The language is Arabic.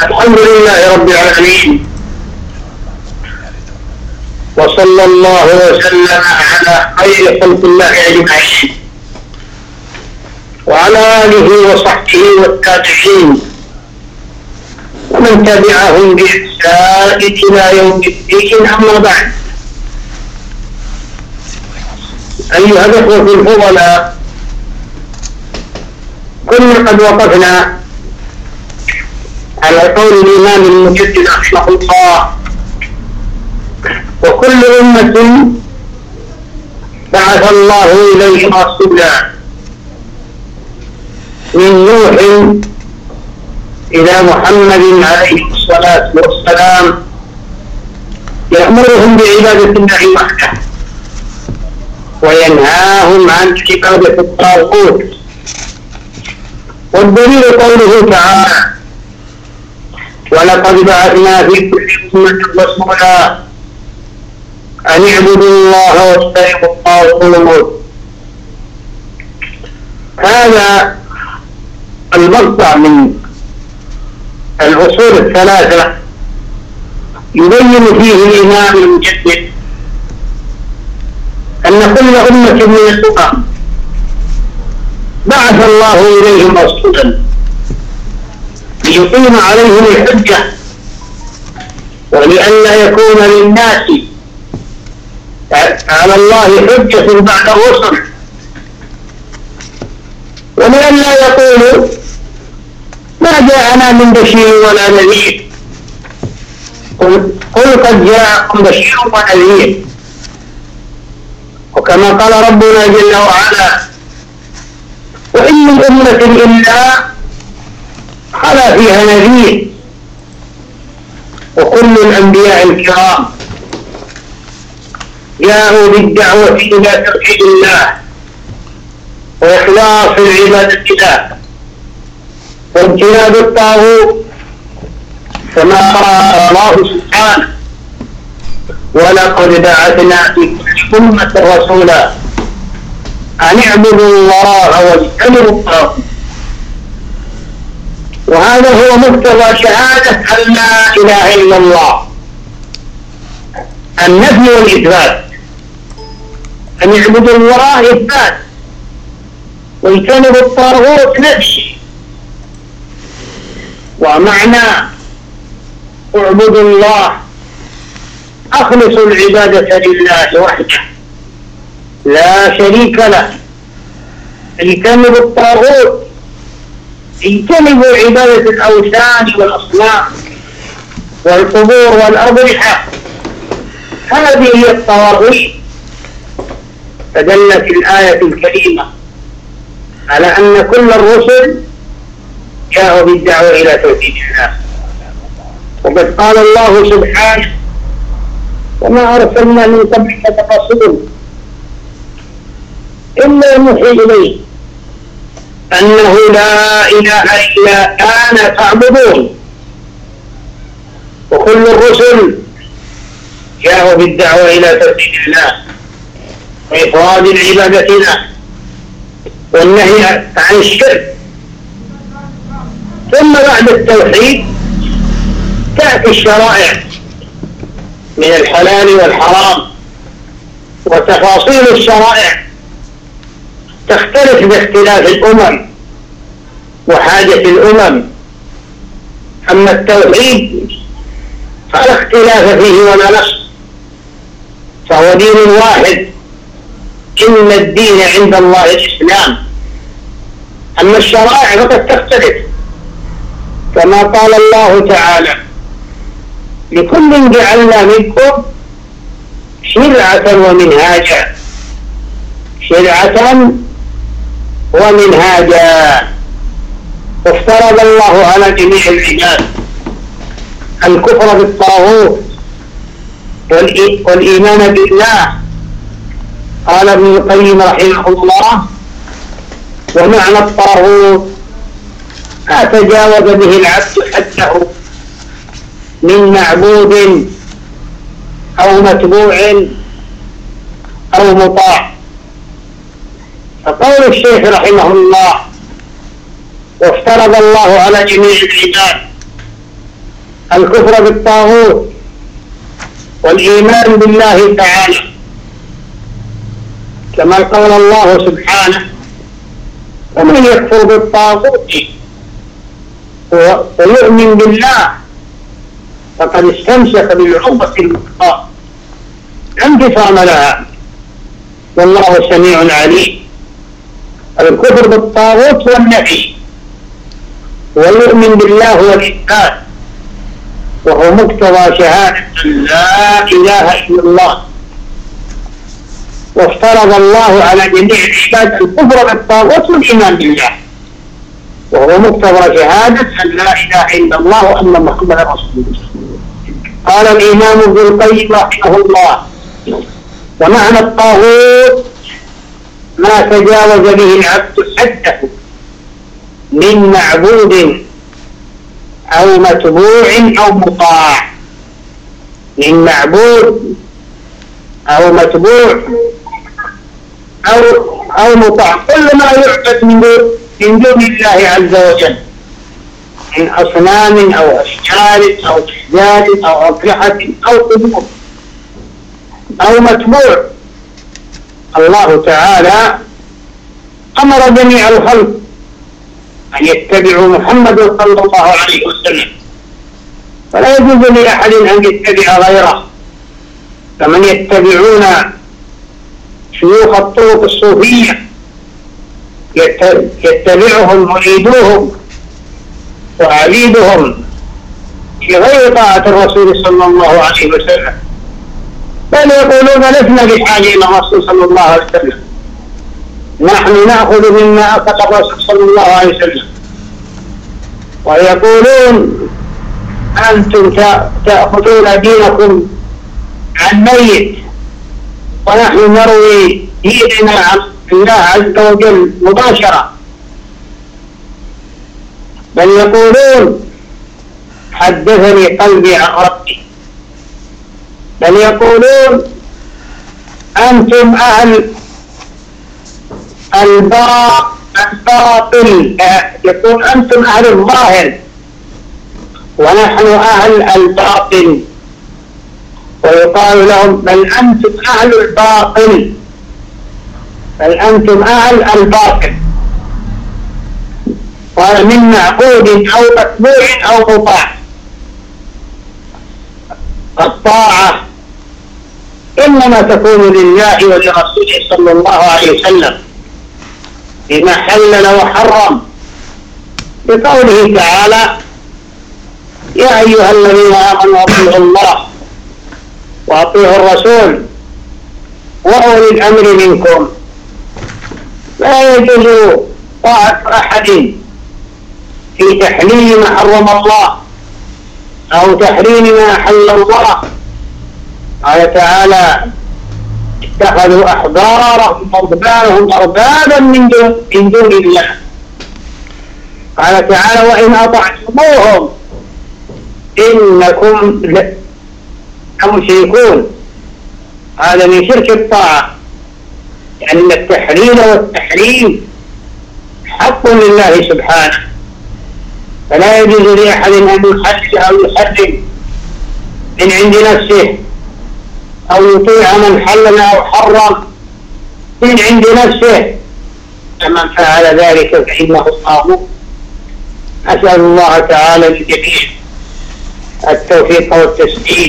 الحمد لله رب العالمين. وصلى الله وسلم على خير خلق الله أجمعين. وعلى آله وصحبه والتابعين. ومن تبعهم بإحسان إلى يوم الدين أما بعد. أيها الإخوة الفضلاء كنا قد وقفنا على قول الإمام المجدد رحمه الله. وكل أمة بعث الله إليه رسولا من نوح إلى محمد عليه الصلاة والسلام. يأمرهم بعبادة الله وحده وينهاهم عن عبادة الطاغوت. والدليل قوله تعالى ولقد بعثنا في كل أمة رسولا أن اعبدوا الله واجتنبوا الطاغوت هذا المقطع من الأصول الثلاثة يبين فيه الإمام المجدد أن كل أمة من الأمم بعث الله إليهم رسولا. ليقيم عليهم الحجة. ولئلا يكون للناس على الله حجة بعد الرسل. ولئلا يقولوا ما جاءنا من بشير ولا نذير. قل, قد جاءكم بشير ونذير. وكما قال ربنا جل وعلا وإن من أمة إلا خلا فيها نذير وكل الأنبياء الكرام جاءوا بالدعوة إلى توحيد الله وإخلاص العبادة له واجتناب الطاغوت كما قال الله سبحانه ولقد بعثنا في كل أمة رسولا أن اعبدوا الله واجتنبوا الطاغوت. وهذا هو مقتضى شهادة أن لا إله إلا الله. النفي والإثبات. أن يعبدوا الله إثبات. ويجتنبوا الطاغوت نفي ومعنى اعبدوا الله. أخلصوا العبادة لله وحده. لا شريك له. اجتنبوا الطاغوت. اجتنبوا عبادة الأوثان والأصنام والقبور والأضرحة. هذه هي الطواغيت فدلت الآية الكريمة على أن كل الرسل جاءوا بالدعوة إلى توحيد الله. وقد قال الله سبحانه وما أرسلنا من قبلك تفصيل إلا نوحي إليه أنه لا إله إلا أنا تعبدون وكل الرسل جاءوا بالدعوة إلى توحيد الله وإفراد العبادة له والنهي عن الشرك. ثم بعد التوحيد تأتي الشرائع من الحلال والحرام وتفاصيل الشرائع. تختلف باختلاف الأمم وحاجة الأمم. أما التوحيد فلا اختلاف فيه ولا نص فهو دين واحد. إن الدين عند الله الإسلام. أما الشرائع فقد تختلف. كما قال الله تعالى لكل جعلنا منكم شرعة ومنهاجا. شرعة ومنهاجا. وافترض الله على جميع العباد الكفر بالطاغوت والإيمان بالله. قال ابن القيم رحمه الله ومعنى الطاغوت ما تجاوز به العبد حده من معبود أو متبوع أو مطاع. فقول الشيخ رحمه الله وافترض الله على جميع العباد الكفر بالطاغوت والإيمان بالله تعالى. كما قال الله سبحانه ومن يكفر بالطاغوت ويؤمن بالله فقد استمسك بالعروة الوثقى. لا انفصام لها والله سميع عليم. الكفر بالطاغوت والنفي. ويؤمن بالله والإثبات وهو مقتضى شهادة لا إله إلا الله. وافترض الله على جميع العباد الكفر بالطاغوت والإيمان بالله. وهو مقتضى شهادة أن لا إله إلا الله وأن محمدا رسول الله. قال الإمام ابن القيم رحمه الله ومعنى الطاغوت ما تجاوز به العبد حده من معبود أو متبوع أو مطاع. من معبود أو متبوع أو أو مطاع. كل ما يعبد من دون الله عز وجل. من أصنام أو أشجار أو أحجار أو أضرحة أو قبور أو متبوع. الله تعالى أمر جميع الخلق أن يتبعوا محمد صلى الله عليه وسلم. فلا يجوز لأحد أن يتبع غيره. فمن يتبعون شيوخ الطرق الصوفية يتبعهم مريدوهم وعبيدهم في غير طاعة الرسول صلى الله عليه وسلم. بل يقولون لسنا بحاجة إلى الرسول صلى الله عليه وسلم. نحن نأخذ مما أخذ الرسول صلى الله عليه وسلم. ويقولون أنتم تأخذون دينكم عن ميت. ونحن نروي ديننا عن الله عز وجل مباشرة. بل يقولون حدثني قلبي عن ربي. بل يقولون أنتم أهل الباطل. يقول أنتم أهل الظاهر ونحن أهل الباطل. ويقال لهم بل أنتم أهل الباطل. بل أنتم أهل الباطل. قال من معقود أو متبوع أو مطاع. الطاعة إنما تكون لله ولرسوله صلى الله عليه وسلم بما حلل وحرم. بقوله تعالى يا أيها الذين آمنوا أطيعوا الله وأطيعوا الرسول وأولي الأمر منكم. لا يجوز طاعة أحد في تحليل ما حرم الله أو تحريم ما أحل الله. قال تعالى اتخذوا أحبارهم ورهبانهم أربابا من دون, من دون الله. قال تعالى وإن أطعتموهم إنكم لمشركون. هذا من شرك الطاعة. لأن التحليل والتحريم حق لله سبحانه. فلا يجوز لأحد أن يحلل أو يحرم من عند نفسه. أو يطيع من حلل أو حرم من عند نفسه. فمن فعل ذلك فإنه طاغوت أسأل الله تعالى للجميع التوفيق والتسديد